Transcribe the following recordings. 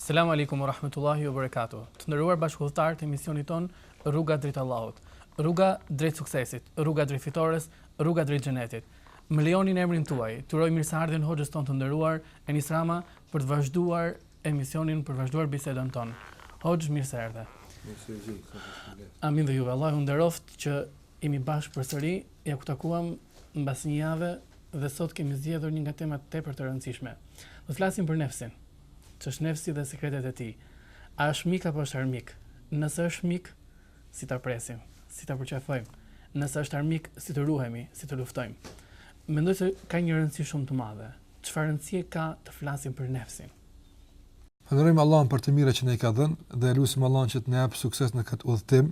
Selam Alejkum ue Rahmetullahi ue Berekatuh Të nderuar bashkudhëtarë të emisionit tonë Rruga drejt Allahut Rruga drejt suksesit Rruga drejt fitores Rruga drejt Xhenetit Më lejoni në emrin tuaj të uroj mirëseardhjen hoxhës tonë të nderuar Enis Rama për të vazhduar emisionin për të vazhduar bisedën tonë Hoxhë mirë se erdhe Mirë se ju gjeta Amin dhe juve Allahu ju nderoftë që jemi bashkë përsëri ja ku u takuam mbas një jave Dhe sot kemi zgjedhur një nga temat tepër të rëndësishme. Do të flasim për nefsin. Ç'është nefsi dhe sekretet e tij? A është mik apo është armik? Nëse është mik, si ta presim? Si ta përqafojmë? Nëse është armik, si të ruhemi? Si të luftojmë? Mendoj se ka një rëndësi shumë të madhe. Çfarë rëndësie ka të flasim për nefsin? Falënderojmë Allahun për të mirat që na i ka dhënë dhe lutim Allahun që të na japë sukses në këtë udhëtim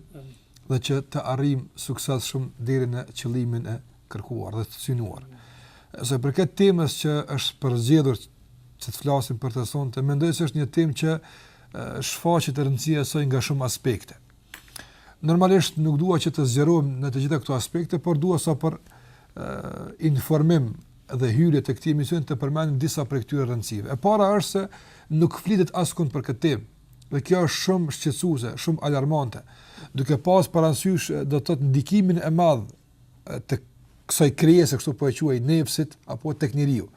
dhe që të arrijmë suksesshëm deri në qëllimin e kërkuar dhe të synuar. Sa për këtë temë që është përzgjedhur që të flasim për të sonte, mendoj se është një temë që shfaqet rëndësia e saj nga shumë aspekte. Normalisht nuk dua që të zgjerohem në të gjitha këto aspekte, por dua sa për uh, informim dhe hyrje të këtij emisioni të përmendim disa prej këtyre rëndësive. E para është se nuk flitet askund për këtë temë. Dhe kjo është shumë shqetësuese, shumë alarmante. Duke pas parasysh do të thotë ndikimin e madh të kësaj krijese kështu po e quaj nefsit apo tek njeriu.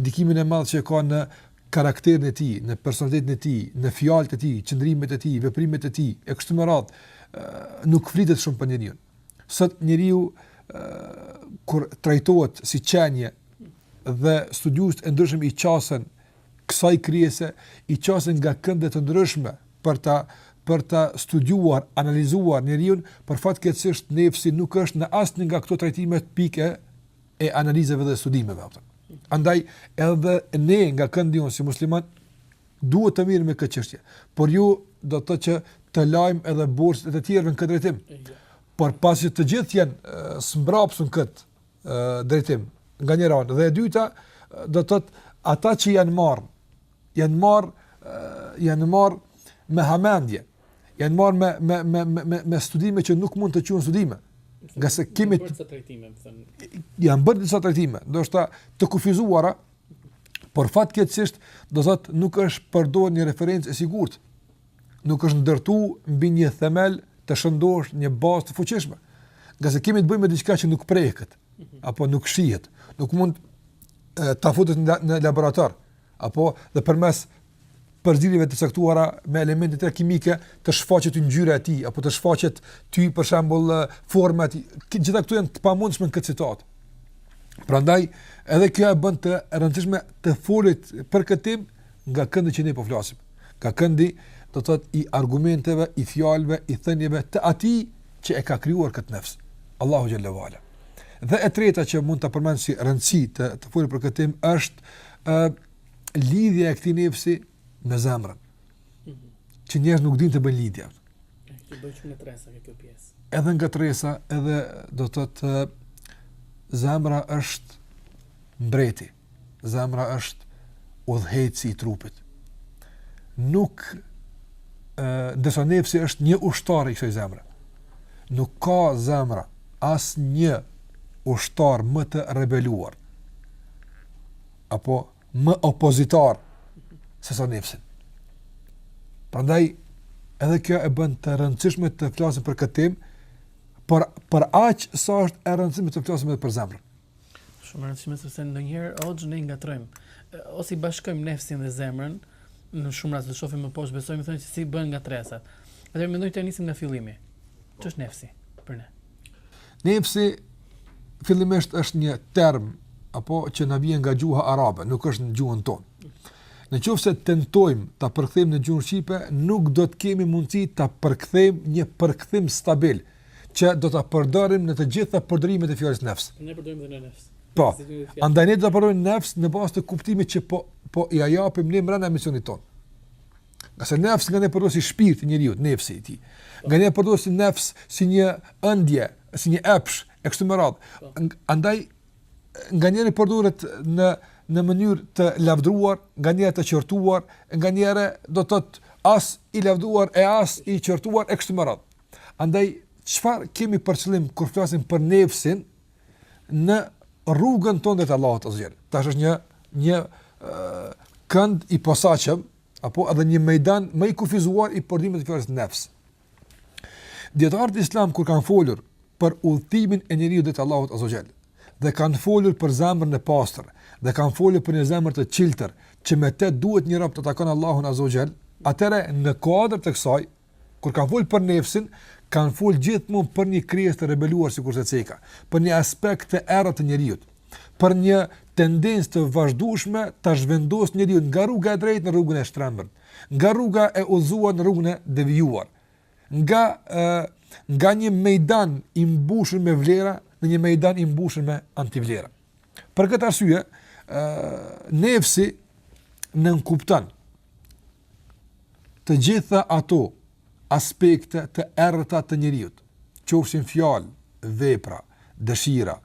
Ndikimin e madh që ka në karakterin e tij, në personalitetin e tij, në fjalët e tij, qëndrimet e tij, veprimet e tij e kështu me radhë nuk flitet shumë për njeriun. Sot njeriu kur trajtohet si qenie dhe studiuesit e ndryshëm i qasen kësaj krijese, i qasen nga kënde të ndryshme për ta për ta studiuar, analizuar njeriun, fatkeqësisht nefsi nuk është në asnjë nga këto trajtime pikë e analizave dhe studimeve. Andaj edhe ne nga këndi ynë si musliman Duhet të merremi me këtë çështje. Po jo do të thotë që të lajmë edhe borxhet e të tjerëve në këtë drejtim. Por pasi që të gjithë janë së mbrapshti në këtë drejtim nga njëra anë dhe e dyta do të thotë ata që janë marr janë marr janë marr me hamendje. Janë marr me me me me me studime që nuk mund të quhen studime. Ngase kemi të trajtime, më thënë. Janë bërë disa trajtime, ndoshta të kufizuara, Por fatkeqësisht, do thot nuk është përdorur një referencë e sigurt. Nuk është ndërtuar mbi një themel të shëndosh një bazë të fuqishme. Ngase kemi të bëjmë me diçka që nuk preket, apo nuk shihet, nuk mund të futet në laborator, apo dhe përmes përzierjeve të caktuara me elemente kimike të shfaqet ngjyra e tij apo të shfaqet ty për shembull forma e tij. Gjithë këto janë të pamundshme në këtë situatë. Prandaj edhe kjo e bën të rëndësishme të folurit për këtë temë nga këndi që ne po flasim. Nga këndi do të thotë i argumenteve, i fjalëve, i thënieve të atij që e ka krijuar këtë nefs. Allahu xhelle ue ala. Dhe e treta që mund ta përmend si rëndësi të të folurit për këtë temë është ë lidhja e këtij nefsi me zemrën. Që njerëz nuk dinë të bëjnë lidhje. Të bëjnë shumë ngatërresa në këtë pjesë. Edhe ngatërresa, edhe do të thotë zemra është mbreti. Zemra është udhëheqësi i trupit. Nuk ë ndërsa nefsi është një ushtar i kësaj zemre. Nuk ka zemra asnjë ushtar më të rebeluar apo më opozitar se sa nefsin. Prandaj edhe kjo e bën të rëndësishme të flasim për këtë temë, por për aq sa është e rëndësishme të flasim edhe për zemrën. Shumë rëndësishme sepse ndonjëherë hoxhë ne ngatërrojmë ose i bashkojmë nefsin dhe zemrën në shumë raste shohim më poshtë besojmë thonë se si bën ngatërresa. Atëherë mendoj të nisim nga fillimi. Ç'është nefsi për ne? Nefsi fillimisht është një term apo që na vjen nga gjuha arabe, nuk është në gjuhën tonë. Në qoftë se tentojmë ta përkthejmë në gjuhën shqipe, nuk do të kemi mundësi ta përkthejmë një përkthim stabil që do ta përdorim në të gjitha përdorimet e fjalës nefs. Ne përdorim dhe ne nefs. Po. Andaj ne do ta përdorim nefs në bazë të kuptimit që po ia japim ne mbrenda emisionit tonë. Ngase nefs nganjëherë përdoret si shpirti i njeriut, nefsi i tij. Nganjëherë përdoret si nefs si një ëndje, si një epsh, e kështu me radhë. Po. Andaj, nganjëherë përdoret në, në mënyrë të lavdruar, nganjëherë të qortuar, nganjëherë do të thotë as i lavdruar e as i qortuar, e kështu me radhë. Andaj, çfarë kemi për qëllim kur flasim për nefsin, në rrugën tonë te Allahu azze ue xhel. Tash është një një kënd i posaçëm apo edhe një mejdan më i kufizuar i përdorimit të fjalës nefs. Dijetarët islam kur kanë folur për udhëtimin e njeriut deri te Allahu azze ue xhel, dhe kanë folur për zemrën e pastër, dhe kanë folur për një zemër të çiltër, që me te duhet një rob të takon Allahun azze ue xhel, atëherë në kuadër të kësaj, Kur kanë folë për nefsin, kanë folë gjithmonë për një krijesë të rebeluar sikurse ceka, për një aspekt të errët të njeriut, për një tendencë të vazhdueshme ta zhvendos njeriu nga rruga e drejtë në rrugën e shtrembër, nga rruga e udhëzuar në rrugën e devijuar, nga ë nga një mejdan i mbushur me vlera në një mejdan i mbushur me antivlera. Për këtë arsye, ë nefsi nënkupton të gjitha ato aspekte të errëta të njeriut, qofshin fjalë, vepra, dëshira,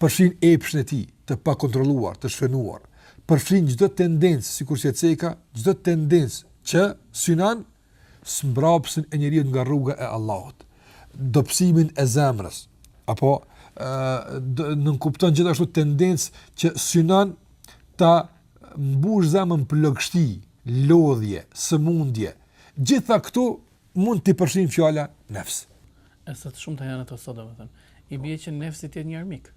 përfshin epshin e tij të pakontrolluar, të shfrenuar, përfshin çdo tendencë, sikurse e ceka, çdo tendencë që synon zmbrapsjen e njeriut nga rruga e Allahut, dobësimin e zemrës, apo nënkupton gjithashtu tendencë që synon ta mbush zemrën plogështi, lodhje, sëmundje, gjitha këto mund t'i përfshin fjala nefs. E sot shumë të janë ato sot, domethënë. I bie që nefsi të jetë një armik.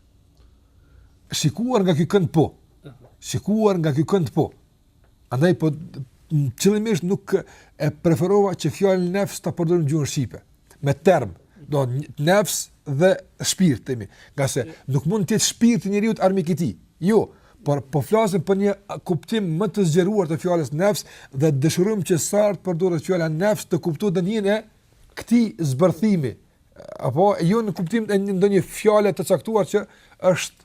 Shikuar nga ky kënd po. Shikuar nga ky kënd po. Andaj po qëllimisht nuk e preferova që fjalën nefs ta përdorim në gjuhën shqipe. me term, do të nefs dhe shpirt themi, ngase nuk mund të jetë shpirti i njeriut armik i tij. Jo, por po flasim për një kuptim më të zgjeruar të fjalës nefs dhe dëshirojmë që sa herë të përdoret fjala nefs të kuptohet nën hijen e këtij zbërthimi apo jo në kuptim të ndonjë fjale të caktuar që është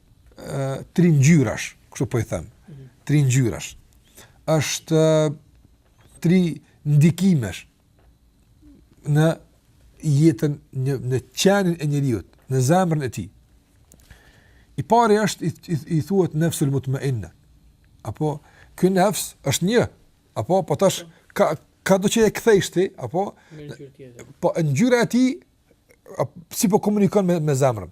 tri ngjyrash, kështu po i them. Tri ngjyrash. Është tri ndikimesh në jetën në qenien e njeriut, në zemrën e tij. I pari është i, i, i thuhet nefsul mutmainna. Apo ky nefs është një, apo po tash ka ka do që e kthejsh ti, apo në ngjyrë tjetër. Po ngjyra e tij si po komunikon me me zemrën.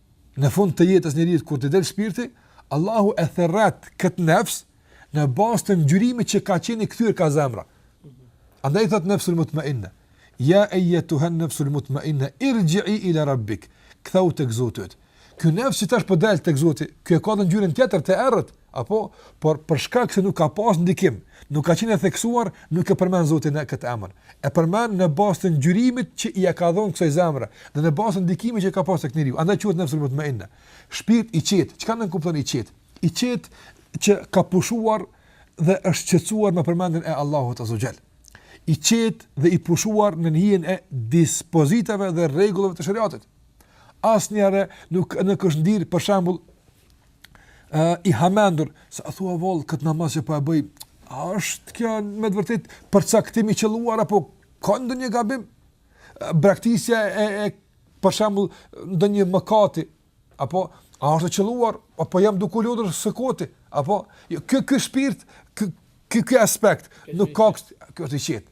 në fund të jetës së njeriut kur të del shpirti, Allahu e thërret këtë nefs në bazë të ngjyrimit që ka qenë kthyer ka zemra. Andaj thot nefsul mutmainna, ja ayyatuha nefsul mutmainna irji'i ila rabbik, ktheu tek Zoti. Ky nefs që tash po del tek Zoti, ky e ka edhe ngjyrën tjetër të errët, Apo, por për shkak se nuk ka pas ndikim, nuk ka qenë e theksuar, nuk e përmend Zoti në këtë emër. E përmend në bazë të ngjyrimit që ia ka dhënë kësaj zemre dhe në bazë të ndikimit që ka pas tek njeriu. Andaj quhet nefsul mutmainna. Shpirt i qetë. Çka nënkupton i qetë? I qetë që ka pushuar dhe është qetësuar me përmendjen e Allahut azza ue xhel. I qetë dhe i pushuar në hijen e dispozitave dhe rregullave të shariatit. Asnjëherë nuk nuk është ndir për shembull ë i hamendur, se a thua vallë këtë namaz që po e bëj, a është kjo me të vërtetë përcaktim i qëlluar apo ka ndonjë gabim? Braktisja e e për shembull ndonjë mëkati apo a është e qëlluar apo jam duke lodhur së koti? Apo jo, ky ky shpirt, ky ky ky aspekt nuk ka, ky është i qetë.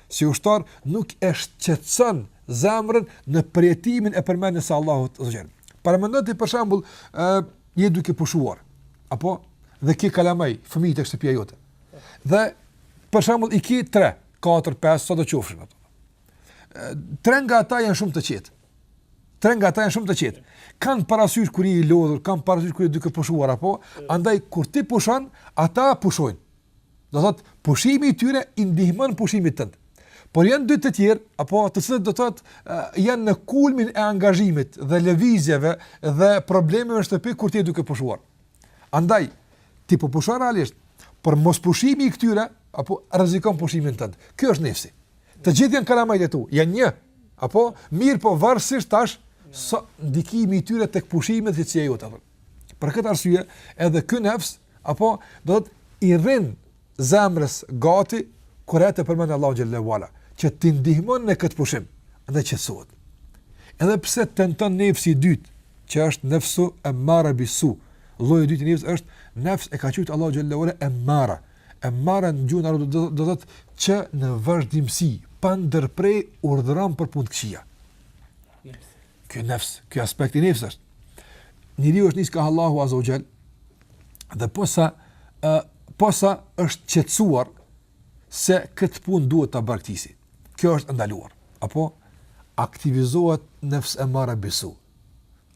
si ushtar nuk e shqetëson zemrën në përjetimin e përmendjes së Allahut azze ue xhel. Paramendo ti për shembull, ë je duke pushuar apo dhe ke kalamaj, fëmijë tek shtëpia jote. Dhe për shembull i ke 3, 4, 5, sa do qofshin ata. Tre nga ata janë shumë të qetë. Tre nga ata janë shumë të qetë. Kanë parasysh kur je i lodhur, kanë parasysh kur je duke pushuar apo, andaj kur ti pushon, ata pushojnë. Do thotë, pushimi i tyre i ndihmon pushimit tënd. Por janë dy të tjerë, apo të cilët do thotë janë në kulmin e angazhimit dhe lëvizjeve dhe problemeve në shtëpi kur ti je duke pushuar. Andaj ti po pushon realisht, por mospushimi i këtyre apo rrezikon pushimin tënd. Ky është nefsi. Të gjithë janë kalamajtë e tu, janë një. Apo mirëpo varësisht tash sa është ndikimi i tyre tek pushimi dhe qetësia jote. Për këtë arsye, edhe ky nefs Apo, do thotë i rrin zemrës gati, kur e përmend Allahun xhele ue ala, që t'i ndihmon në këtë pushim, dhe qetësohet. Edhe pse tenton nefsi i dytë, që është nefsu emmare bisu, lloji i dytë i nefsit është nefs e ka quajtur Allahu xhele ue ala emmare, emmare në gjuhën arabe do të thotë që në vazhdimësi, pa ndërprerë urdhëron për punë të këqija. Ky nefs, ky aspekt i nefs është. Njeriu është nisur ka Allahu azze ue xhel, dhe posa, uh, posa është qetësuar se këtë punë duhet ta braktisi. Kjo është ndaluar. Apo, aktivizohet nefs emmare bisu.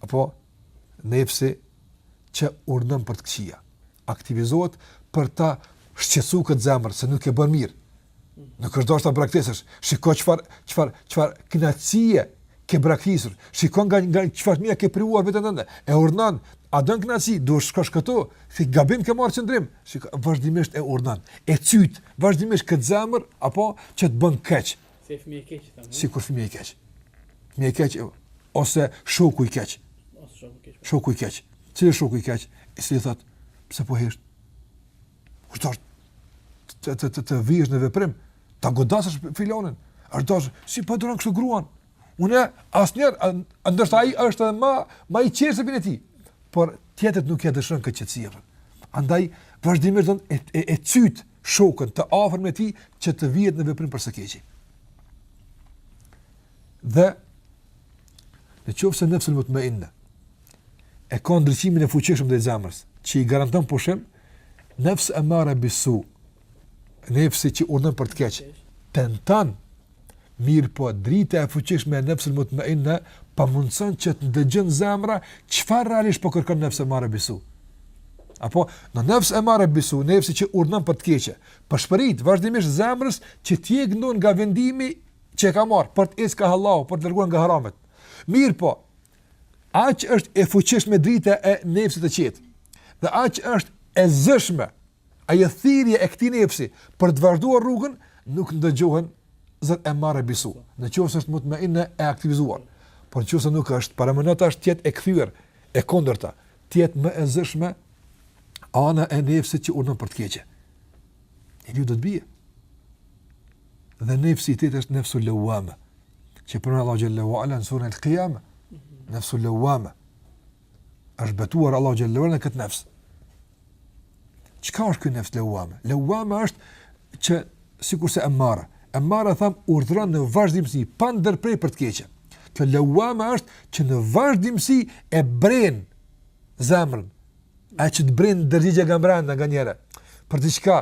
Apo, nefsi që urdhnon për të këqija. Aktivizohet për ta shqetësu këtë zemër, se nuk ke bërë mirë. Nuk është dashtë ta braktisësh. Shiko çfarë, çfarë, çfarë knaqësie ke braktisur. Shiko nga, nga çfarë të mira ke privuar veten tënde. E urdhnon, a don knaqësi, duhet të shkosh këtu. Ti, gabim ke marrë qëndrim. Shiko, vazhdimisht e urdhnon. E cyt, vazhdimisht këtë zemër, apo që të bën keq. Si fëmi i keq, thamë. Sikur fëmi i keq. Fëmi i keq, ose shoku i keq. Shoku i keq. Shoku i keq. Cili shoku i keq? Ai si thotë, pse po hesht? Është dashtë të të të, të vihesh në veprim, ta godasësh filanin. Është dashtë si po e duron kështu gruan. Unë asnjëherë ndoshta ai është edhe më më i qetë në shtëpinë e tij. Por tjetri nuk ia dëshiron këtë qetësi. Andaj vazhdimisht don e e, e cyt shokun të afërm e tij që të vihet në veprim për së keqi. Dhe në qoftë se nefsul mutmainne, e ka ndriçimin e fuqishëm ndaj zemrës, që i garanton pushim, nefs emmare bisu, nefsi që urdhnon për të keqe, tenton, mirëpo, drita e fuqishme e nefsul mutmainne, pamundëson që të ndëgjon zemra, çfarë realisht po kërkon nefs emmare bisu? Apo, nefs emmare bisu, nefsi që urdhnon për të keqe, pëshpërit, vazhdimisht zemrës, që të heqë dorë nga vendimi që e ka marrë, për të ecë ka hallalli, për t'u larguar nga haramet. Mirëpo, aq është e fuqishme drita e nefsit të qetë, dhe aq është e zëshme, ajo thirrje e këtij nefsi për të vazhduar rrugën, nuk ndëgjohen zot e emmare bisu. Në qoftë se është mutmainne e aktivizuar, por nëse nuk është, paramendo tash të jetë e kthyer e kundërta, të jetë më e zëshme ana e nefsit që urdhnon për të keqe. Njeriu do të bie. dhe nefsi i tretë është nefsu lawama që përmend Allahu xhalla wala në surën al-qiyama nefsu lawama është betuar Allahu xhalla wala në këtë nefs çka është ky nefs lawama lawama është që sikurse emmare emmare thamë urdhron në vazhdimsi pa ndërpre për të keqe kjo lawama është që në vazhdimsi e bren zemrën e që të bren ndërgjegja nga brenda nganjëherë për diçka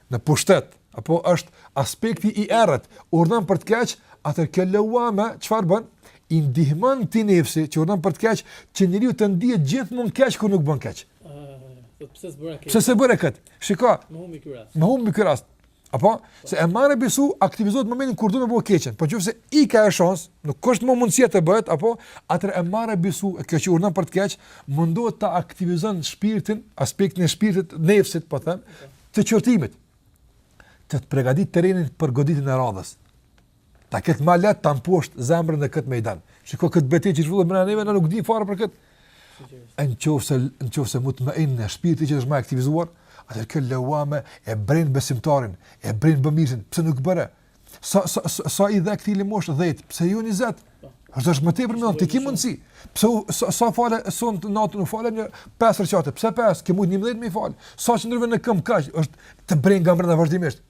në pushtet, apo është aspekti i errët, urdhëron për të keq, atëherë kjo lawame çfarë bën? I ndihmon këtij nefsi që urdhëron për të keq, që njeriu të ndihet gjithmonë keq kur nuk bën keq. Po pse s'bëra kët? Pse s'bëra kët? Shiko. Më humbi ky rast. Më humbi ky rast. Apo se emmare bisu aktivizohet në momentin kur do të bëjë keqen. Po nëse ik shansi, nuk ka më mundësi të bëhet, apo atëherë emmare bisu, kjo që urdhnon për të keq, mundohet ta aktivizon shpirtin, aspektin e shpirtit, nefsit, po them, të qortimit, të të pregatit terrenin për goditjen e radhës, ta ketë ma lehtë ta mposht zemrën në këtë mejdan. Shiko këtë betejë që zhvillohet mrena neve, ne nuk dim fare për këtë. Në qoftë në qoftë se mutmainne shpirti i qetë është ma e aktivizuar, atëherë kjo leuame e bren besimtarin, e bren bëmirësin, pse nuk bëre, Sa sa sa i dhe këtij lëmoshë 10, pse jo 20? Po. Është është më tepër më ti ke mundsi. Pse sa, sa fale sonte natën u fale një pesë reqate, pse pesë? Ke mund 11 me fal. Sa qëndrove në këmbë kaq, është të brin nga brenda vazhdimisht.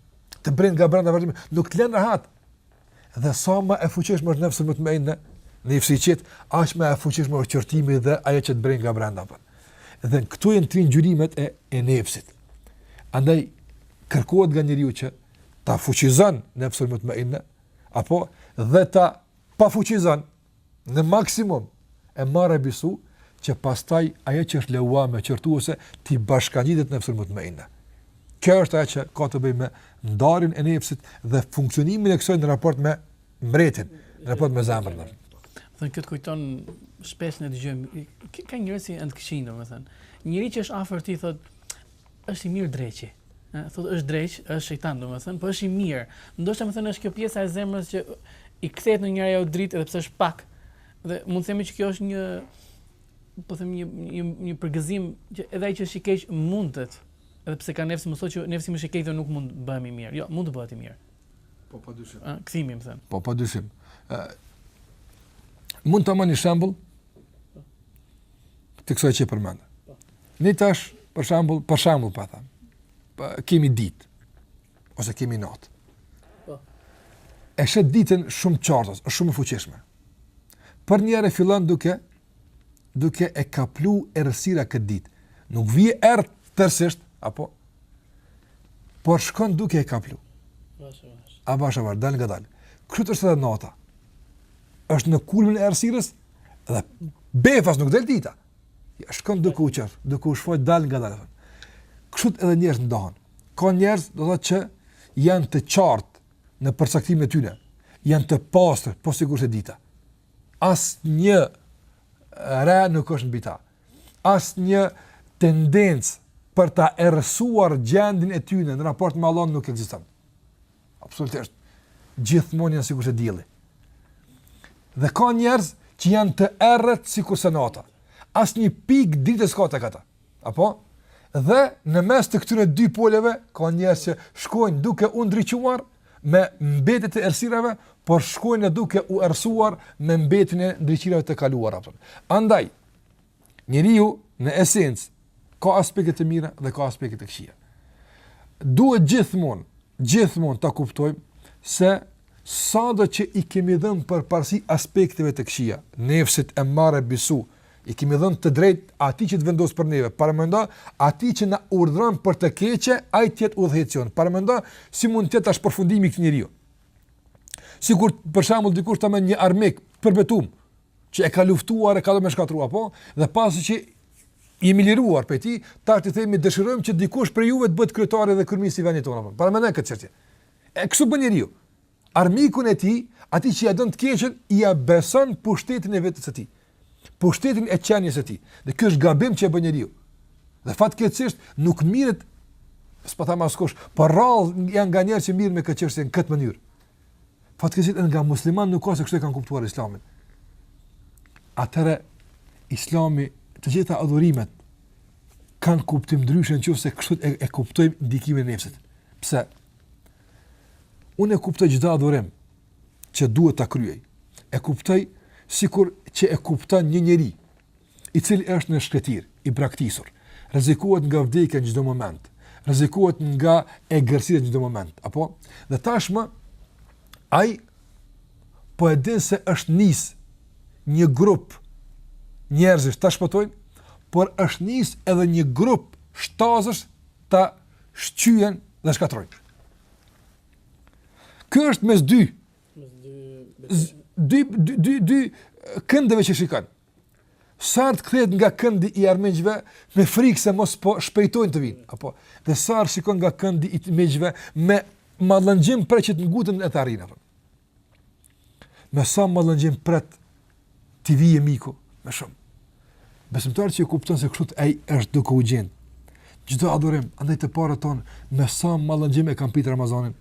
Të brin nga brenda vazhdimisht, nuk të lën rahat. Dhe sa më e fuqishme është nefsu mutmainne nefsi i qetë, aq më e fuqishme është qortimi dhe ajo që të brin nga brenda apo. Dhe këtu janë tri ngjyrimet e e nefsit. Andaj kërkohet nga njeriu që ta fuqizon nefsin mutmeine, apo dhe ta pafuqizon në maksimum emmare bisu, që pastaj ajo që është leuame qortuese, t'i bashkëngjitet nefsit mutmeine. Kjo është ajo që ka të bëjë me ndarjen e nefsit dhe funksionimin e kësaj në raport me mbretin, në raport me zemrën. Do të kujton shpesh ne dëgjojmë ka njerëz që janë të këqij, domethënë. Njëri që është afër tij thotë Është i mirë dreqi. Ë, thotë është dreq, është shejtan domethënë, po është i mirë. Ndoshta më thënë është kjo pjesa e zemrës që i kthehet në njeri ajo dritë edhe pse është pak. Dhe mund të themi që kjo është një po them një një një përgëzim që edhe ai që është i keq mundet, edhe pse ka nefs më thotë që nefsi im është i keq dhe nuk mund të bëhem i mirë. Jo, mund të bëhet i mirë. Po pa dyshim. Ë, kthimi më thënë. Po pa dyshim. Ë mund të marr një shembull të kësaj që përmend. Ne tash, për shembull, për shembull, pa thamë, pa, kemi ditë, ose kemi natë. Po. E sheh ditën shumë qartë, është shumë e fuqishme. Përnjëherë fillon duke, duke e kaplu errësira këtë ditë. Nuk vjen errë tërësisht, apo? Por shkon duke e kaplu. Avash, avash. Avash, avash, dalëngadalë. Kështu është edhe nata. është në kulmin e errësirës, dhe befas nuk del dita. Ja shkon duke u çel, duke u shfaq dalëngadalë. Kështu edhe njerëzit ndahen. Ka njerëz do thotë që janë të qartë në përcaktimin e tyre, janë të pastër, po sikurse dita. Asnjë re nuk është mbi ta. Asnjë tendencë për ta errësuar gjendjen e tyre në raport me Allahun nuk ekziston. Absolutisht. Gjithmonë janë sikurse dielli. Dhe ka njerëz që janë të errët sikurse nata. Asnjë pikë drite s'ka tek ata. Apo? Dhe në mes të këtyre dy poleve ka njerëz që shkojnë duke u ndriçuar me mbetjet e errësirave, por shkojnë duke u errësuar me mbetjen e ndriçimeve të kaluara. Andaj, Njeriu në esencë ka aspekte të mira dhe ka aspekte të këqija. Duhet gjithmonë, gjithmonë ta kuptojmë se sado që i kemi dhënë përparësi aspekteve të këqija, nefsit emmare bisu, i kemi dhënë të drejtë atij që të vendosë për neve, paramendo atij që na urdhëron për të keqe, ai të jetë udhëheqësi jonë, paramendo si mund të jetë tash përfundimi i këtij njeriu. Sikur për shembull dikush të me një armik të përbetum, që e ka luftuar e ka dashtë me shkatrua, po, dhe pasi që jemi liruar prej tij, tash të themi dëshirojmë që dikush prej juve të bëhet kryetari dhe kryeministri i venit tonë, po, paramendone këtë çështje. E kështu bën njeriu, armikun e tij, atij që ia don të keqen, ia beson pushtetin e vetes së tij, pushtetin e qenies së tij, dhe ky është gabim që e bën njeriu. Dhe fatkeqësisht nuk mirret, s'po tham askush, por rrallë janë nga njerëz që mirren me këtë çështje në këtë mënyrë. Fatkeqësisht nga musliman nuk ka se kështu e kanë kuptuar Islamin. Atëherë Islami, të gjitha adhurimet kanë kuptim ndryshe nëse kështu e, e kuptojmë ndikimin e nefsit. Pse? Unë e kuptoj çdo adhurim që duhet ta kryej. E kuptoj sikur që e kupton një njeri i cili është në shkretirë, i braktisur, rrezikohet nga vdekja në çdo moment, rrezikohet nga egërsira në çdo moment, apo? Dhe tashmë ai po e din se është nis një grup njerëzish ta shpëtojnë, por është nis edhe një grup shtazësh ta shqyen dhe shkatrojnë. Ky është mes dy dy dy dy, dy këndeve që shikon. Sa të kthehet nga këndi i armiqve me frikë se mos po shpejtojnë të vinë, apo dhe sa shikon nga këndi i miqve me mallëngjim për që të nguten e të arrijnë apo. Me sa mallëngjim pret t'i vijë miku më shumë. Besimtari që e kupton se kështu ai është duke u gjend. Çdo adhurim andaj të parët tanë me sa mallëngjim e kanë prit Ramazanin.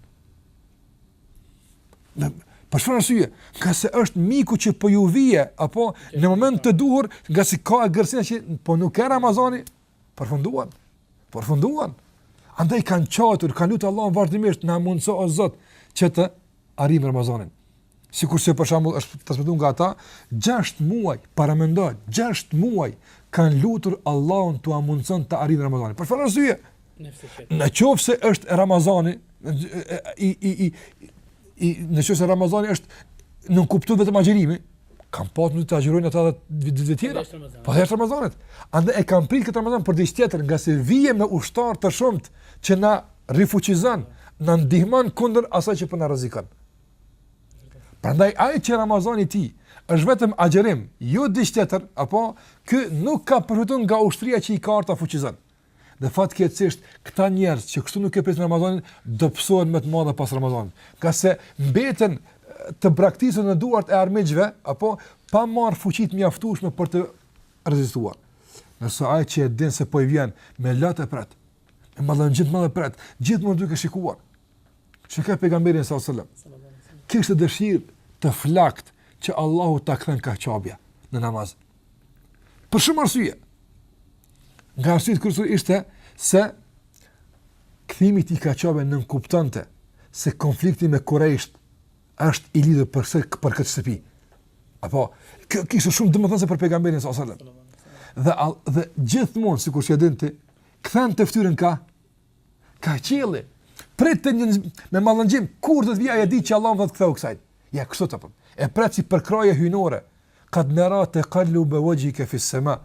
Në, për çfarë arsye? Ngase është miku që po ju vjen, apo në moment të duhur, ngase ka egërsira që po nuk erdh Ramazani, përfunduan, përfunduan. Andaj kanë qajtur, kanë lutë Allahun vazhdimisht, na mundëso o Zot, që ta arrijmë Ramazanin. Sikurse për shembull është transmetu nga ta, gjashtë muaj, paramendo, gjashtë muaj, kanë lutur Allahun t'ua mundëson ta arrijnë Ramazanin. Për çfarë arsye? Në qoftë se është Ramazani, i i i i në qoftë se Ramazani është nënkupton vetëm agjërimi, kanë pas mund të agjërojnë ata edhe ditë të tjera. Para Ramazanit. Andaj e kanë prit këtë Ramazan për diç tjetër, ngase vjen me ushtarë të shumtë që na rifuqizon, na ndihmon kundër asaj që po na rrezikon. Prandaj ai që Ramazani i tij është vetëm agjërim, jo diç tjetër, apo ky nuk ka përfituar nga ushtria që i ka ardh ta fuqizon. Dhe fatkeqësisht këta njerëz që kështu nuk e prisin Ramazanin, dobësohen me të madhe pas Ramazanit. Ngase mbeten të braktisur në duart e armiqve, apo pa marr fuqi të mjaftueshme për të rezistuar. Ndërsa ai që e din se po i vjen me lot e pret, me mallëngji të madh e pret, gjithmonë duke shikuar. Shiko pejgamberin sallallahu alajhi wasallam. Kishte dëshirë të flaktë që Allahu ta kthen ka Qabja në namaz. Për shumë arsye. Nga arsyet kryesore ishte se kthimi i tij ka Qabja nënkuptonte se konflikti me kurejshët është i lidhur për, se, për këtë shtëpi. Apo, kjo kishte shumë domethënie se për pejgamberin së Ka qielli, pritte me mallëngjim, kur do të vijë ajo ditë që Allahu do ta kthejë kësaj. Ja kështu të thotë. E pret si përkrahje hyjnore. Qad nara taqallub wajhika fi as-sama.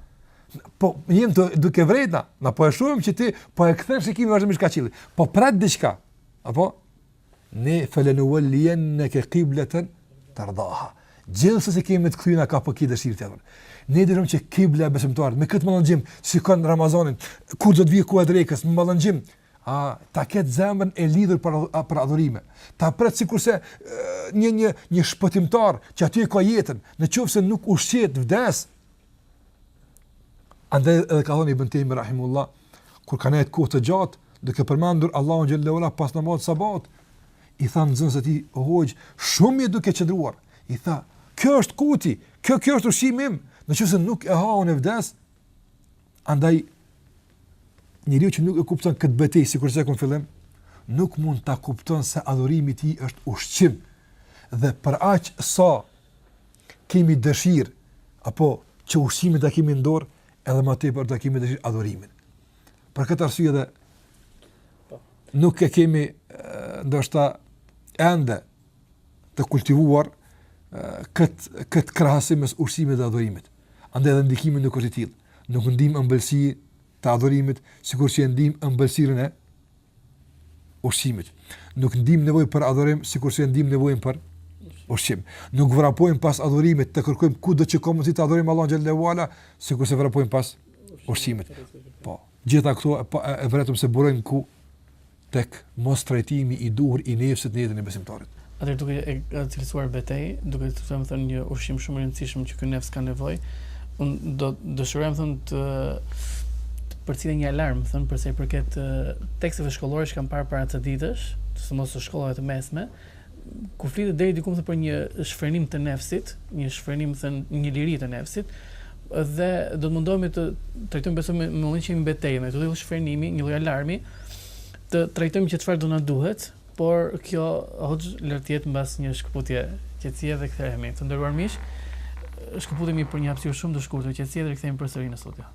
Po jemi të, duke vërejtur, na po e shohim që ti po e kthen shikimin vazhdimisht ka qielli. Po pret diçka. Apo Ne felenuwellijenneke kibleten tardhaha. Gjithsesi kemi me të kthy na ka po ki dëshirë ti. Ne dëshëm që kibla e besimtarëve, me këtë mallëngjim, sikur Ramazanin, kur do të vijë koha e drekës, me mallëngjim, a, ta ketë zemrën e lidhur për, a, për adhurime. Ta pret sikurse një, një, një shpëtimtar që aty e ka jetën, në qoftë se nuk ushqehet vdes, Andaj edhe ka thënë Ibn Tejmije rahimehullah, kur ka nejtë kohë të gjatë, duke përmendur Allahun xhelle ue ala pas namazit të sabahut, i tha nxënësi i tij, o hoxhë, shumë je duke qëndruar, i tha, kjo është kuti, kjo, kjo është ushqimi im, në qoftë se nuk e ha unë vdes, andaj, njeriu që nuk e kupton këtë betejë, sikurse e cekëm në fillim, nuk mund të kupton se adhurimi i tij është ushqim, dhe për aq sa kemi dëshirë apo që ushqimin ta kemi në dorë, edhe më tepër do të kemi dëshirë adhurimin. Për këtë arsye edhe nuk e kemi ndoshta ende të kultivuar kët kët krahasim mes ushqimit dhe adhurimit. Andaj edhe ndikimi nuk është i tillë. Nuk ndim ëmbëlsi të adhurimit, sikur që ndim ëmbëlsinë e ushqimit. Nuk ndim nevojë për adhurim sikurse ndim nevojën për ushqim. Nuk vrapojmë pas adhurimit të kërkojmë ku do të shkojmë të adhurojmë Allahun xhelle ue ala sikurse vrapojmë pas ushqimit. Po, gjitha këto e, po, e, e vërejtëm se burojnë ku tek mostrajtimi i duhur i nefsit në jetën e besimtarit. Atëherë duke e cilësuar betejë, duke cilësuar me thënë një ushqim shumë i rëndësishëm që ky nefs ka nevojë, unë do dëshiroja me thënë të përcjell një alarm, me thënë, për sa i përket teksteve shkollore që kam parë para ca ditësh, sidomos të shkollave të mesme, ku flitet deri diku me thënë për një shfrenim të nefsit, një shfrenim me thënë një liri të nefsit, dhe do të mundohemi të trajtojmë besoj meqë jemi betejë, me këtë shfrenimi, një lloj alarmi, të trajtojmë që çfarë do na duhet, Por kjo, hoxhë, le të jetë mbas një shkëputje qetësie dhe kthehemi. Të nderuar miq, shkëputemi për një hapësirë shumë të shkurtër qetësie dhe rikthehemi përsëri në studio.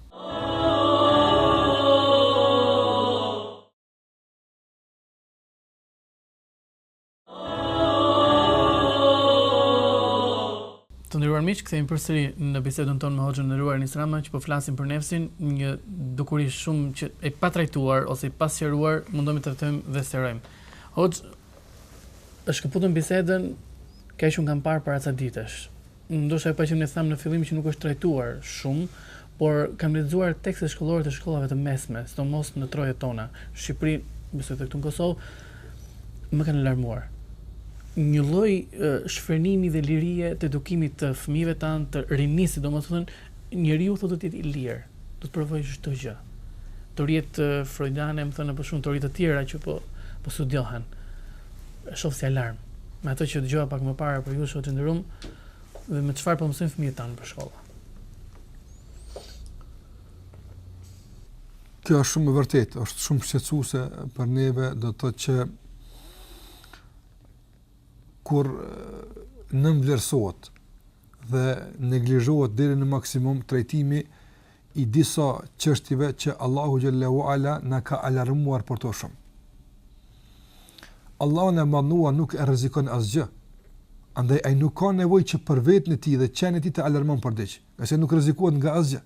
Të nderuar miq, kthehemi përsëri në bisedën tonë me Hoxhën e nderuar Enis Rama që po flasim për nefsin, një dukuri shumë e patrajtuar ose e pasqaruar, mundohemi të trajtojmë dhe sqarojmë. Hoxhë, e shkëputëm bisedën, te ajo që unë kam parë para ca ditësh. Ndoshta ajo paqja ne thamë në fillim që nuk është trajtuar shumë, Por kam lexuar tekstet shkollore të shkollave të mesme, sidomos në trojet tona, Shqipëri, besoj edhe këtu në Kosovë, më kanë alarmuar. Një lloj shfrenimi dhe lirie të edukimit të fëmijëve tanë, të rinisë sidomos, domethënë njeriu thotë do të jetë i lirë, do të provojë çdo gjë. Teoritë frojdiane, me thënë apo shumë teori të tjera që po po studiohen. E shoh si alarm. Me ato që dëgjova pak më parë prej jush, hoxhë i nderuar dhe me çfarë po mësojnë fëmijët tanë nëpër shkolla. Kjo është shumë e vërtetë, është shumë shqetësuese për neve, do të thotë që kur nënvlerësohet dhe neglizhohet deri në maksimum trajtimi i disa çështjeve që Allahu xhelle ue ala na ka alarmuar për to shumë. Allahun e Madhëruar nuk e rrezikon asgjë, andaj ai nuk ka nevojë që për veten e tij dhe qenien e tij të alarmon për diç, ngase nuk rrezikohet nga asgjë.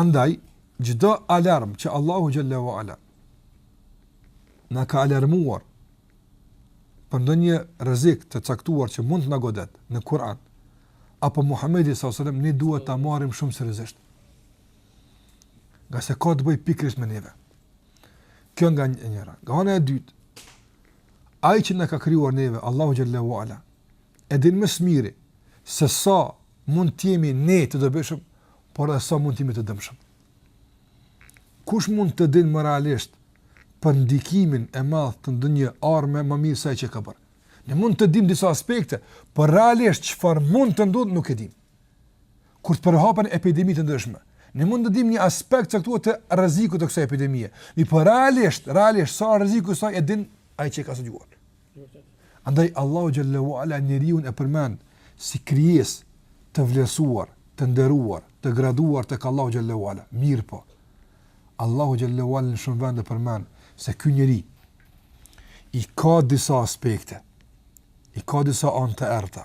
Andaj çdo alarm që Allahu xhelle ue ala na ka alarmuar për ndonjë rrezik të caktuar që mund të na godet në Kur'an apo Muhamedi sallallahu alajhi wasallam ne duhet ta marrim shumë seriozisht. Ngase ka të bëjë pikërisht me neve. Kjo nga njëra. Nga ana e dytë, ai që na ka krijuar neve, Allahu xhelle ue ala, e din më së miri se sa mund të jemi ne të dobishëm, por edhe sa mund të jemi të dëmshëm. Kush mund të din më realisht për ndikimin e madh të ndonjë arme më mirë se ai që ka bërë? Ne mund të dim disa aspekte, por realisht çfarë mund të ndodhë nuk e dimë. kur të përhapen epidemi të ndryshme. Ne mund të dimë një aspekt të caktuar të rrezikut të kësaj epidemie. Mirëpo realisht, realisht sa rreziku i saj e din ai që e ka studiuar. Andaj Allahu xhel-le ue ala njeriun e përmend si krijesë të vlerësuar, të nderuar, të graduar tek Allahu xhel-le ue ala. Mirëpo Allahu xhel-le ue ala në shumë vende përmend se ky njeri i ka disa aspekte, i ka disa anë të errëta,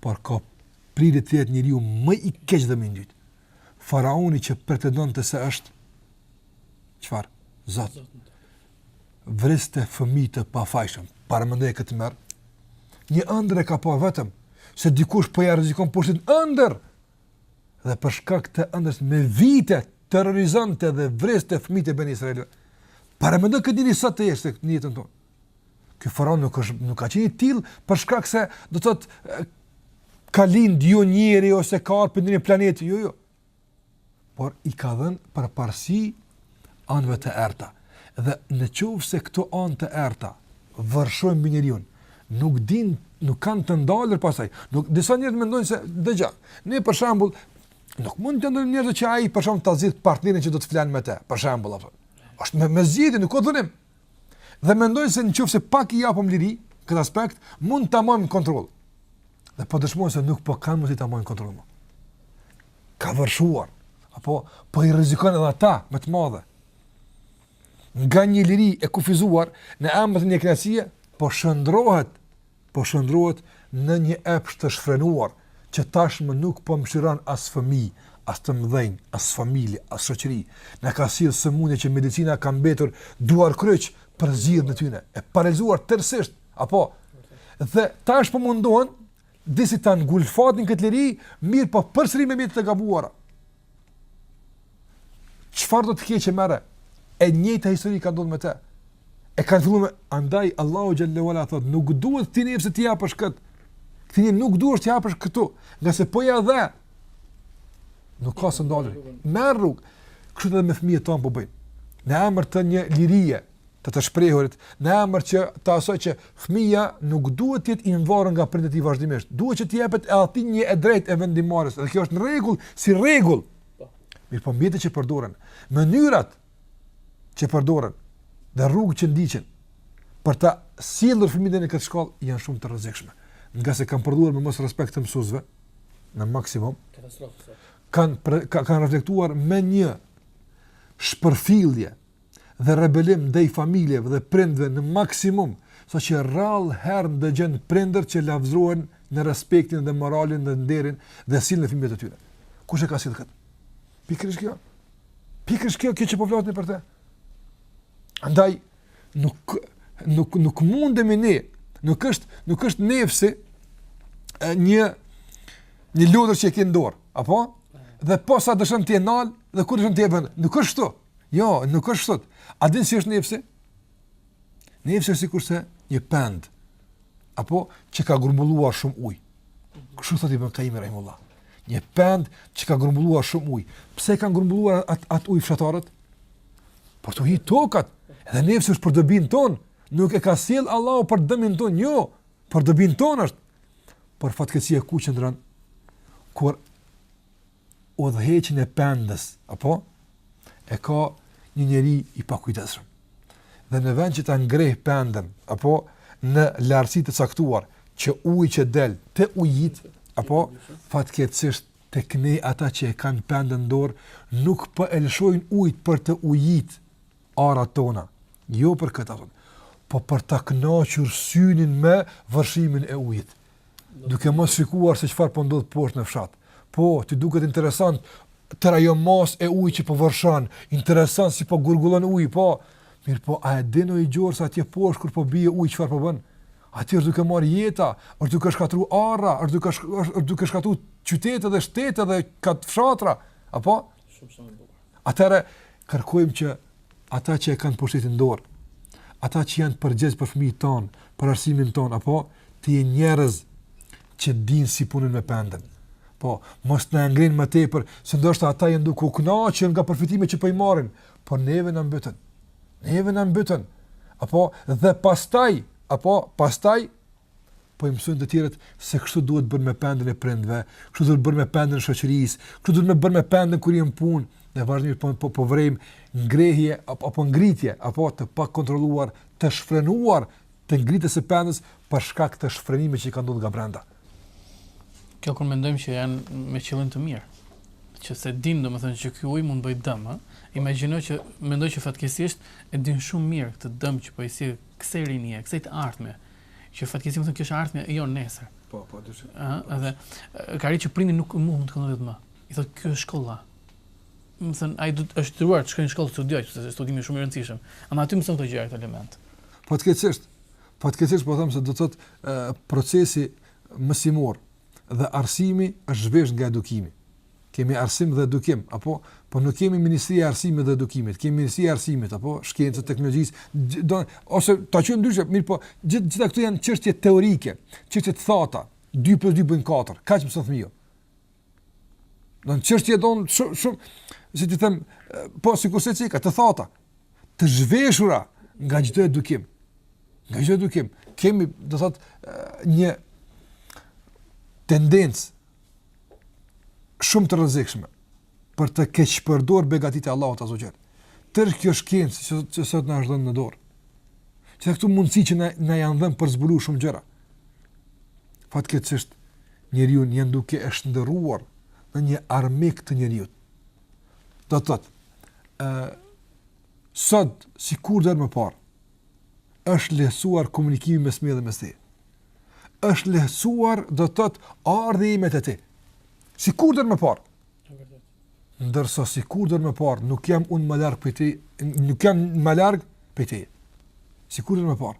por ka prirje të jetë njeriu më i keq dhe më i ndytë. Faraoni që pretendonte se është, çfarë, zot, vriste fëmijë të pafajshëm, paramendoje këtë, merr, një ëndërr e ka pa vetëm, se dikush po ia rrezikon pushtetin, ëndërr. Dhe për shkak të ëndrrës me vite terrorizonte dhe vriste fëmijët e Beni Israilëve. Paramendo këtë njeri sot të ishte në jetën tonë. Ky faraon nuk është nuk ka qenë i tillë për shkak se do të thotë ka lind jo njeri ose ka ardh prej një planet, jo, jo. Por i ka dhënë përparësi anëve të errëta. Dhe në qoftë se këto anë të errëta vërshojnë mbi njeriun, nuk din, nuk kanë të ndalur pastaj. Nuk, disa njerëz mendojnë se, dëgjo, ne për shembull, nuk mund të ndalim njerëzit që ai për shembull ta zgjedh partnerin që do të flejë me te, për shembull, është me, me zgjedhje, nuk o dhunim, Dhe mendojnë se në qoftë se pak i japim liri, këtë aspekt, mund ta mbajmë kontroll. Dhe po dëshmojnë se nuk po kanë mundësi ta mbajnë kontroll më. Ka vërshuar, apo po i rrezikon edhe ata, me të madhe. Nga një liri e kufizuar, në emër të një kënaqësie, po shndërrohet po shndërrohet në një epsh të shfrenuar që tashmë nuk po mëshiron as fëmijë, as të mëdhenj, as familje, as shoqëri. Na ka sjellë sëmundje që medicina ka mbetur duarkryq për zgjidhjen e tyne, e paralizuar tërësisht, apo dhe tash po mundohen disi ta ngulfatin këtë liri, mirëpo përsëri me mjete të gabuara. Çfarë do të keqe merre? E njëjta histori ka ndodhur me të. E kanë filluar me andaj Allahu xhel-le ue ala thotë, nuk duhet ti nëse t'i japësh kët. Ti nuk duhet t'i japësh këtu, ngase po ia dhe. Nuk ka të ndalur. Merr rrugë. Kështu edhe me fëmijët tonë po bëjmë. Në emër të një lirie, të të shprehurit në emër që të asaj që fëmija nuk duhet të jetë i varur nga prindërit e tij vazhdimisht. Duhet që t'i jepet edhe atij një e drejtë e vendimmarrjes. Dhe kjo është në rregull, si rregull. Po. Mirëpo mjetet që përdoren, mënyrat që përdoren dhe rrugët që ndiqen për ta sjellë fëmijën në këtë shkallë janë shumë të rrezikshme. Ngase kanë përfunduar me mosrespekt të mësuesve në maksimum. Katastrofë. Kan kanë reflektuar me një shpërfillje dhe rebelim ndaj familjeve dhe prindve në maksimum, saqë rrallë herë dëgjon prindër që lavdërohen në respektin dhe moralin dhe nderin dhe sjelljen e fëmijëve të tyre. Kush e ka sill këtë? Pikërisht kjo. Pikërisht kjo që po flasim për të. Andaj nuk nuk nuk mundemi ne, nuk është nuk është nefsi e një një lodër që e ke në dorë, apo? Dhe posa dëshiron ti e nal dhe kur dëshiron ti e vën. Nuk është kështu. Jo, nuk është shtu. A din si është nefsi? Nefsi është sikurse një pend apo që ka grumbulluar shumë ujë. Kështu thotë Ibn Qayyim rahimullah. Një pend që ka grumbulluar shumë ujë. Pse kanë grumbulluar atë at ujë fshatarët? Për t'i ujit tokat, edhe nefsi është për dobinë tonë. Nuk e ka sjell Allahu për dëmin tonë, jo, për dobinë tonë është. Por fatkeqësia ku qëndron? Kur udhëheqjen e pendës, apo e ka një njeri i pakujdesshëm. Dhe në vend që ta ngreh pendën, apo në lartësi të caktuar që uji që del të ujit, apo fatkeqësisht tek ne ata që e kanë pendën dorë nuk po e lëshojnë ujët për të ujit, arat tona, jo për këtë, thotë, po për të kënaqur synin me vërshimin e ujit, duke mos shikuar se çfarë po ndodh poshtë në fshat. Po, t'i duket interesant tërë ajo masë e ujit që po vërshon, interesant si po gurgullon uji, po, mirëpo, a e din o i gjorë se atje poshtë kur po bie uji, çfarë po bën? Aty është duke marrë jeta, është duke shkatrru ara, është duke, është, është duke shkatrru qytete dhe shtete dhe katë fshatra, apo? Atëherë kërkojmë që ata që e kanë pushtetin dorë, ata që janë përgjegjës për fëmijët tonë, për arsimin tonë apo të jenë njerëz që dinë si punohet me pendën. Po, mos na e ngrin më tepër se ndoshta ata janë duke u kënaqur nga përfitimet që po i marrin, por neve na mbytën. Neve na mbytën. Apo dhe pastaj, apo pastaj po i mësojnë të tjerët se kështu duhet bërë me pendën e prindve, kështu duhet bërë me pendën e shoqërisë, kështu duhet me bërë me pendën kur jemi në punë, ne vazhdimisht po po, po vrejmë ngrehje apo, apo ngritje, apo të pakontrolluar, të shfrenuar të ngritjes së pendës për shkak të shfrenimit që ka ndodhur nga brenda. Kjo kur mendojmë që janë me qëllim të mirë, që s'e din domethënë që ky ujë mund bëj dëm, ë? Imagjino që mendoj që fatkeqësisht e din shumë mirë këtë dëm që po i sjell kësaj rinie, kësaj të ardhme, Që fatkeqësisht domethënë kjo është ardhmja e jonë nesër. Po, pa dyshim. Ëh, po, edhe ka arrit që prindi nuk mund të kontrollojë më. I thotë kjo është shkolla. Domethënë ai do të është i detyruar të shkojë në shkollë të studiojë, sepse studimi është shumë i rëndësishëm. Ama aty domethënë këto gjëra këto elemente. Fatkeqësisht. Fatkeqësisht po them se do të thotë procesi mësimor dhe arsimi është zhvesh nga edukimi. kemi arsim dhe edukim, apo, po nuk kemi Ministri të Arsimit dhe Edukimit, kemi Ministri të Arsimit, apo, Shkencës dhe Teknologjisë, do, ose ta quajmë ndryshe, mirëpo, gjithë, gjitha këto janë çështje teorike, çështje të thata, 2 plus 2 bëjnë 4, kaq mëson fëmija. Domethënë çështje domethënë shumë, shumë, si të them, po, sikurse ceka, të thata, të zhveshura nga çdo edukim, nga çdo edukim, kemi, do thot, një tendencë, shumë të rrezikshme për të keqpërdor begatitë e Allahut azze ue xhel. Tërë kjo shkencë që që sot na është dhënë në dorë. Që këto mundësi që na na janë dhënë për zbuluar shumë gjëra. Fatkeqësisht njeriun janë duke e shndërruar në një armik të njeriu. Do të thotë ë sot si kurrë më parë është lehtësuar komunikimi mes meje dhe mes teje. Është lehtësuar do të thotë ardhja ime te ti. Si kurrë më parë. Ndërsa si kurrë më parë, nuk jam unë më larg prej ti, nuk jam më larg prej ti. si kurrë më parë.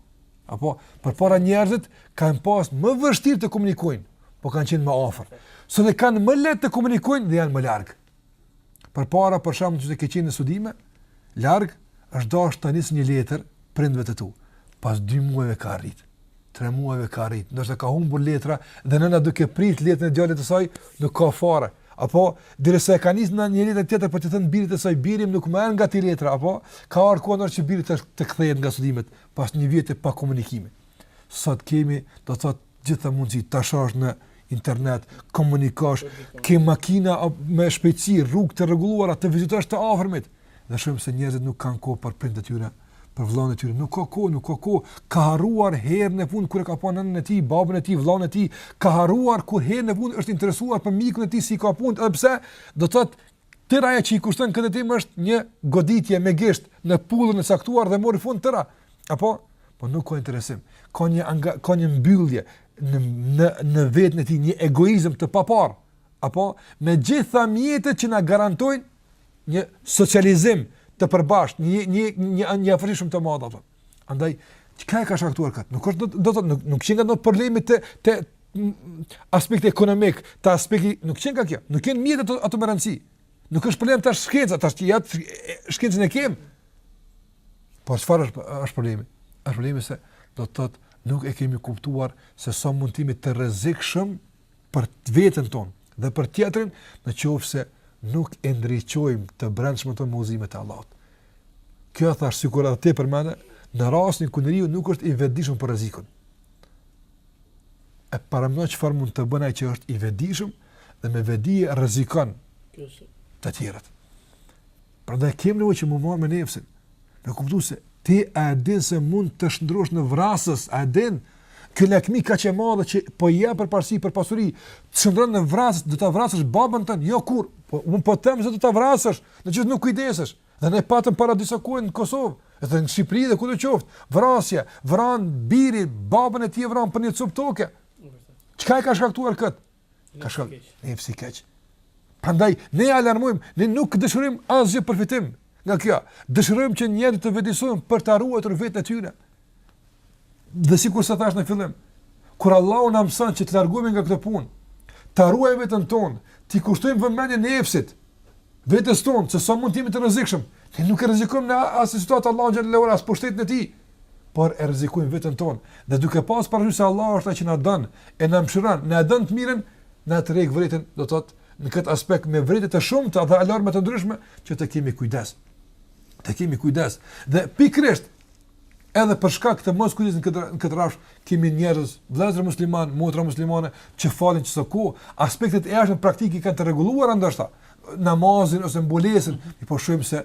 Apo përpara njerëzit kanë pas më vështirë të komunikojnë, po kanë qenë më afër. Sot e kanë më lehtë të komunikojnë dhe janë më larg. Përpara për shembull nëse ke qenë në studime, larg është dashur t'i nisësh një letër prindve të tu. Pas 2 muajve ka arrit. 3 muajve ka arrit, ndoshta ka humbur letra dhe nëna duke prit letrën e djalit të saj, nuk ka fare. Apo derisa e ka nis nëna një letër tjetër për të thënë birit të saj, biri im nuk më erdhi nga ti letra, apo ka ardhur koha që biri të, të kthehet nga studimet pas një viti pa komunikim. Sot kemi, do të thot, gjitha mundësi ta shohësh në internet, komunikosh, ke makina me shpejtësi, rrugë të rregulluara të vizitosh të afërmit. Dhe shohim se njerëzit nuk kanë kohë për prindët e tyre, për vëllanë e tyre, nuk ka kohë, nuk ka kohë. Ka harruar herën e fundit kur e ka pa nënën e tij, babën e tij, vëllanë e tij, ka harruar kur herën e fundit është interesuar për mikun e tij si i ka punët, edhe pse do të thotë Tëra ajo që i kushton këtij takimi është një goditje me gisht në pullën e caktuar dhe mori fund tëra. Apo, po nuk ka interesim. Ka një anga, ka një mbyllje në në në veten e tij, një egoizëm të papar. Apo, me gjitha mjetet që na garantojnë një socializim të përbashkët, një një një një afërsi më të madhe ato. Andaj çka e ka shkaktuar kët? Nuk është do të thotë nuk nuk qenka ndonjë problemi te te aspekti ekonomik, te aspekti nuk qenka kjo. Nuk janë mjetet ato ato me rëndësi. Nuk është problem tash shkenca, tash ti jap shkencën e kem. Po çfarë është është problemi? Është problemi se do të thotë nuk e kemi kuptuar se sa sa mund të jemi të rrezikshëm për veten tonë dhe për tjetrin, në qoftë se nuk e ndriçojmë të brendshmën tonë me udhëzimet e Allahut. Kjo thash sikur edhe ti përmende, në rastin kur njeriu nuk është i vetëdijshëm për rrezikun. E paramendo çfarë mund të bën ai që është i vetëdijshëm dhe me vetëdije rrezikon të tjerët. Prandaj kemi nevojë që m'u marr me nefsin. Me kuptu se ti a e din se mund të shndërrohesh në vrasës, a e din? Kjo lakmi kaq e madhe që po i jep përparësi, për pasuri, të shndërron në vrasës, do ta vrasësh babën tënd, jo kurrë, po, unë po them se do ta vrasësh, në qoftë se nuk kujdesesh, dhe ne patëm para disa kohe në Kosovë, dhe në Shqipëri dhe kudo qoftë, vrasje, vran biri babën e tij, e vran për një copë toke, çka e ka shkaktuar këtë? Ka shkak nefsi i keq. Prandaj ne alarmojmë, ne nuk dëshirojmë asgjë përfitim nga kjo. Dëshirojmë që njerëzit të vetëdijesohen për ta ruajtur veten e tyre. Dhe sikurse thash në fillim, kur Allahu na mëson që të largohemi nga këto punë, ta ruajmë veten tonë, t'i kushtojmë vëmendjen nefsit, vetes tonë, se sa mund të jemi të rrezikshëm. Ne nuk e rrezikojmë në asnjë situatë Allahun xhelle ue ala as pushtetin e tij. por e rrezikojmë veten tonë. Dhe duke pas parasysh se Allahu është ai që na don e na mëshiron, na e don të mirën, na tërheq vërejtjen, do të thotë, në këtë aspekt me vërejtje të shumta dhe alarme të ndryshme që të kemi kujdes. Të kemi kujdes. Dhe pikërisht edhe për shkak të moskujdesit në këtë në këtë rrafsh kemi njerëz, vëllezër musliman, motra muslimane që falin çdo ku, aspektet e jashtme praktike i kanë të rregulluara ndoshta namazin ose mbulesën, e po shohim se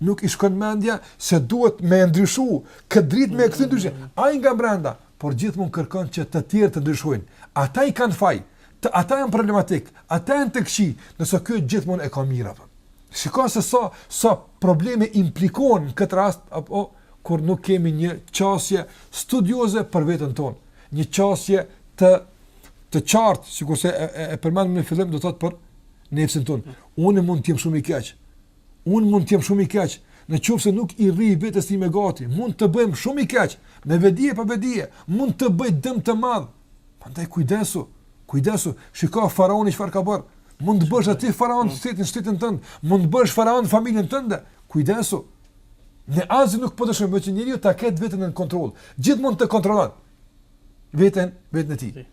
Nuk i shkon mendja se duhet me ndryshu, këtë dritë me këtë ndryshe. Mm. Ai nga brenda, por gjithmonë kërkon që të tjerët të ndryshojnë. Ata i kanë fajet, ata janë problematik, ata janë të këqij, ndërsa ky gjithmonë e ka mirë apo. Shikon se sa sa probleme implikon në këtë rast apo kur nuk kemi një qasje studioze për veten tonë, një qasje të të qartë, sikurse e, e, e përmendëm në fillim do të thotë për nefsin tonë. Unë mund të jem shumë i keq, Unë mund të jem shumë i keq, në qoftë se nuk i rri vetes time gati, mund të bëhem shumë i keq, me vetëdije, pa vetëdije, mund të bëj dëm të madh. Prandaj kujdesu, kujdesu, shiko faraoni çfarë ka bërë. Mund të bësh atë faraon të shtetin, shtetin tënd, mund të bëhesh faraon në familjen tënde. Kujdesu. Ne asgjë nuk po dëshirojmë që njeriu ta ketë veten nën kontroll. Gjithmonë të kontrollon. veten veten e tij.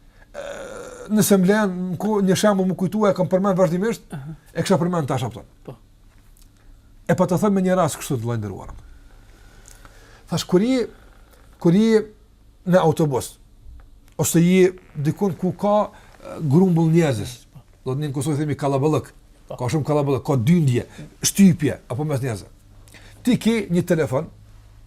Nëse më lejon këtu një shembull më kujtua e kam përmend vazhdimisht, uh -huh. e kisha përmend tash apo. Po. E po ta them me një rast kështu të rëndomtë. Thash kur je kur je në autobus ose je dikun ku ka grumbull njerëzish, po. domethënë si i themi kallaballëk. Po. Ka shumë kallaballëk, ka dyndje, shtypje apo mes njerëzve. Ti ke një telefon,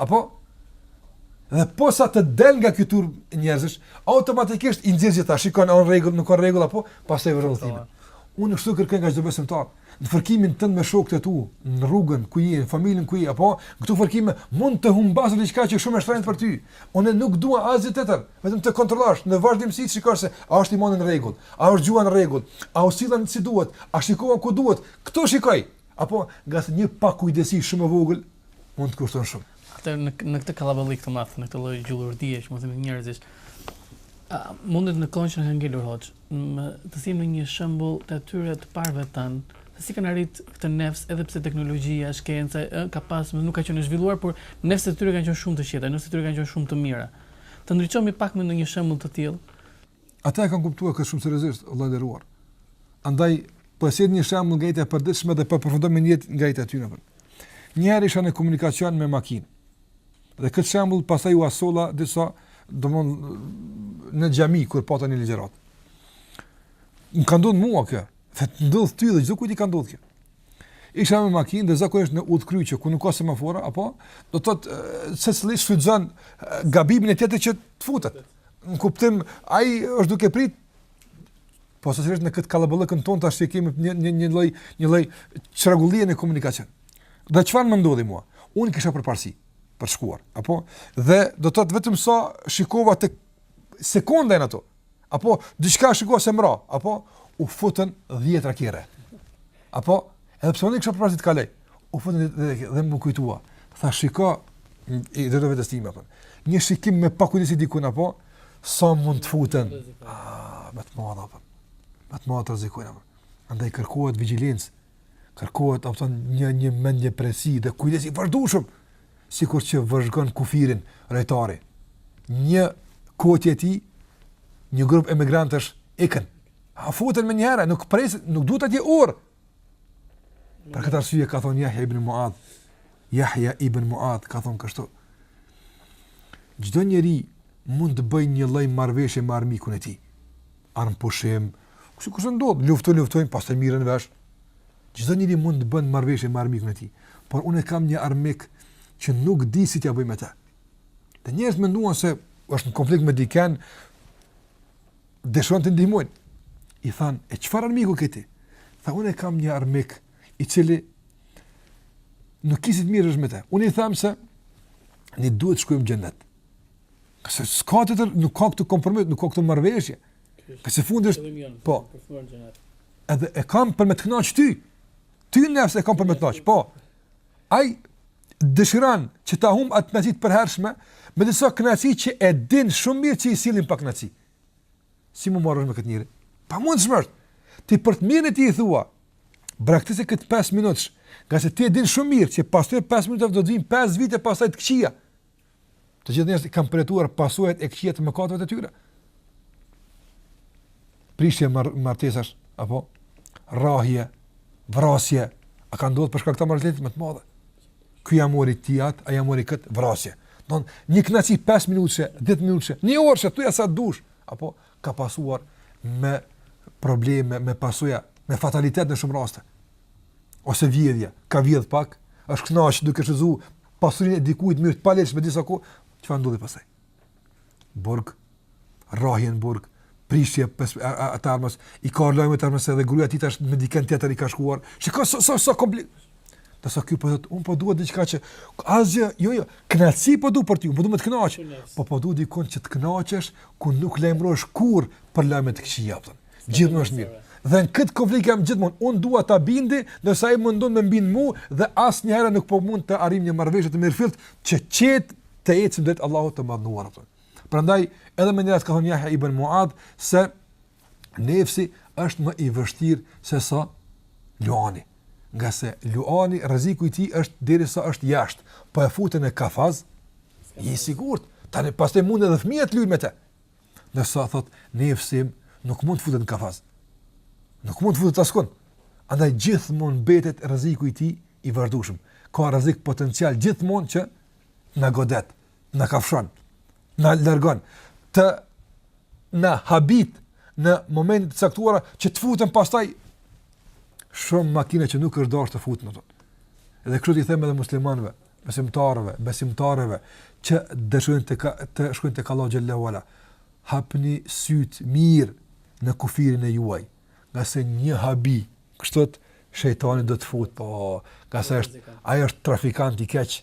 Apo? Dhe po sa të del nga ky turr njerëzish, automatikisht i nxjerr gjithë t'i shikon a janë n'rregull, nuk ka rregull apo pastaj vërtet thime. Unë kështu kërkoj nga çdo besimtar, në fërkimin tënd me shokët e tu, në rrugën ku je, në familjen ku je, apo në këto fërkime mund të humbasë diçka që është shumë e shtrenjtë për ty. Unë nuk dua asgjë tjetër, vetëm të kontrollosh në vazhdimësi të shikosh se a është imani në rregull, a është gjuha në rregull, a u solla si duhet, a shikova ku duhet. Këto shikoj, Apo, ngase një pakujdesi shumë e vogël mund të kushtojë shumë. Atëherë në në këtë kallaballik të madh, në këtë lloj gjullurdie që mund të themi njerëzish, a mundet në kohën që na ka ngelur Hoxhë, me të, të themi ndonjë shembull të atyre të parëve tanë, se si kanë arrit këtë nefs edhe pse teknologjia, shkenca, ë, ka pas, më nuk ka qenë e zhvilluar, por nefset e tyre kanë qenë shumë të qeta, nefset e tyre kanë qenë shumë të mira. Të ndriçohemi pak me ndonjë shembull të tillë, Ata e kanë kuptuar këtë shumë seriozisht, vëlla i nderuar. Andaj po e sjell një shembull nga jeta e përditshme dhe po përfundoj me një jetë nga jeta e tyre. Një herë isha në komunikacion me makinë. Dhe këtë shembull pastaj ua solla disa domethënë në xhami kur pata një ligjërat. Më ka ndodhur mua kjo, se të ndodh ty dhe çdokujt i ka ndodhur kjo. Isha me makinë dhe zakonisht në udhkryqë ku nuk ka semafora, apo do të thotë secili shfrytëzon gabimin e tjetrit që të futet. Në kuptim, ai është duke prit posaçërisht në këtë kalabalëkën tonë tash që kemi një një një lloj një lloj çrregullie në komunikacion. Dhe çfarë më ndodhi mua? Unë kisha përparësi për shkuar, apo dhe do të thotë vetëm sa shikova te sekonda aty. Apo diçka shikova s'e mbaj, apo u futën dhjetëra kerre. Apo, edhe pse unë kisha përparësi të kaloj, u futën dhe, dhe, dhe m'u kujtua. Thashë shiko, i drejtohem vetes time apo. Një shikim me pakujdesi diku, apo, sa mund të futen. Ah, më të mëdha apo. Më të mëdha rrezikojnë apo. Andaj kërkohet vigjilencë. Kërkohet apo një një mendjemprehtësi dhe kujdesi i vazhdueshëm sikur që vëzhgon kufirin rojtari. Një kotje e tij, një grup emigrantësh ikin A futen menjëherë, nuk presin, nuk duhet atje orë. Për këtë arsye ka thënë Jahja ibn Muad, Jahja ibn Muad, ka thënë kështu, çdo njeri mund të bëjë një lloj marrëveshje me armikun e tij, armëpushim, kështu kështu ndodh, luftu, luftojnë, pastaj merren vesh, çdo njeri mund të bëjë një marrëveshje me armikun e tij, por unë kam një armik që nuk di si t'ia bëj me te. Dhe njerëzit menduan se është në konflikt me dikënd, dëshiruan t'i ndihmojnë. I thanë, e çfarë armiku ke ti? Tha, unë e kam një armik i cili nuk ke si të merresh vesh me te. Unë i them se ne duhet t'shkojmë n'xhenet. Këse s'ka të tërë, nuk ka këtu kompromis, nuk ka këtu marrëveshje. Këse fund është, po, edhe e kam për me të kënaq ty. Ty nefs e kam për me të kënaq, apo. Ai, dëshiron që ta humb atë kënaqësi të përhershme, me disa kënaqësi që e din shumë mirë që i sillin pa kënaqësi. Si me u marrë me këtë njeri? E pamundshme është. Ti për të mirën e tij i thua, braktise këtë 5 minutësh, ngase ti e din shumë mirë që pas atyre 5 minutave do të vijnë 5 vite pastaj të këqia. Të gjithë njerëzit kanë përjetuar pasojat e këqija të mëkateve të tyre. Prishje martesash apo rrahje, vrasje, a kanë ndodhur për shkak të marrëdhënies më të mëdha. Ky ia mori atij atë, ai ia mori kët vrasje. Do një knaçi 5 minutëshe, 10 minutëshe, një orëshe, thuaja sa dush, ama ka pasuar me probleme, me pasoja, me fatalitet në shumë raste. Ose vjedhja, ka vjedh pak, është kënaqë duke shfrytëzu, pasurinë e dikujt mirë të paligjshme disa kohë, çfarë ndodhi pastaj. Burg, rrahje në burg, prishje pastaj, i ka lajmë të armës edhe gruaja e tij tash me dikë tjetër i ka shkuar. Shiko sa sa sa kompli. Ndërsa ky po thotë, unë po dua diçka që asgjë, jo jo, kënaqësi po dua për ti, po dua të kënaqesh. Po po dua dikun që të kënaqesh, ku nuk lajmërohesh kurr për lajme të këqija, thonë. Gjithmonë është mirë. Dhe në këtë konflikt jam gjithmonë, unë dua ta bindi, ndërsa ai mundon me më bind mua dhe asnjëherë nuk po mund të arrijmë një marrëveshje të mirëfillt që që të ecim drejt Allahut të madhëruar. Prandaj edhe një herë ka thënë Yahya ibn Muad se nefsi është më i vështirë sesa luani. Ngase luani rreziku i tij është derisa është jashtë, po e futën në kafaz, i sigurt. Tani pastaj mund edhe fëmijët të luajnë me të. Ndërsa thotë, nefsi im nuk mund të futet në kafaz. Nuk mund të futet askund. Andaj gjithmonë mbetet rreziku i tij i vazhdueshëm. Ka rrezik potencial gjithmonë që na godet, na kafshon, na largon të na habit në momentet e caktuara që të futen pastaj shumë makina që nuk është dashur të futen ato. Edhe kështu i them edhe muslimanëve, besimtarëve, besimtareve që dëshirojnë të ka, të shkojnë tek Allahu xhelle ue ala. Hapni sytë mirë në kufirin e juaj, ngase një habi, kështu, shejtani do të futë, po, ngase është ai është trafikant i keq.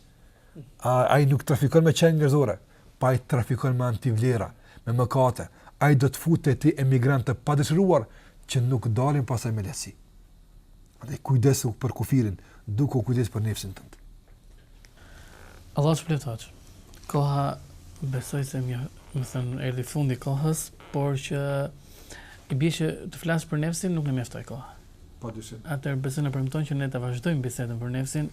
Ai nuk trafikon me qenie njerëzore, po ai trafikon me antivlera, me mëkate, ai do të futë te ti emigrantë të padëshiruar që nuk dalin pastaj me lehtësi. Andaj kujdesuni për kufirin, duke u kujdes për nefsin tënd. Allah shpërbleftë. Koha besoj se më, më thënë, erdhi fundi i kohës, por që i bie që të flas për nefsin nuk më mjaftoi koha. Padyshim. Atëherë besoj më premton që ne ta vazhdojmë bisedën për nefsin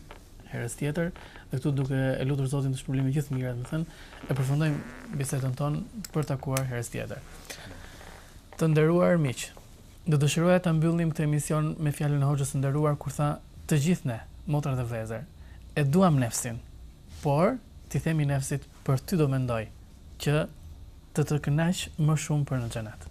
herës tjetër dhe këtu duke e lutur Zotin të shpërblejë me gjithë të mirat, më thënë, e përfundojmë bisedën tonë për t'u takuar herës tjetër. Të nderuar miq, do dëshiroja ta mbyllnim këtë emision me fjalën e hoxhës së nderuar kur tha të gjithë ne, motra dhe vëllezër, e duam nefsin, por t'i themi nefsit për ty do mendoj që të të kënaq më shumë për në xhenet.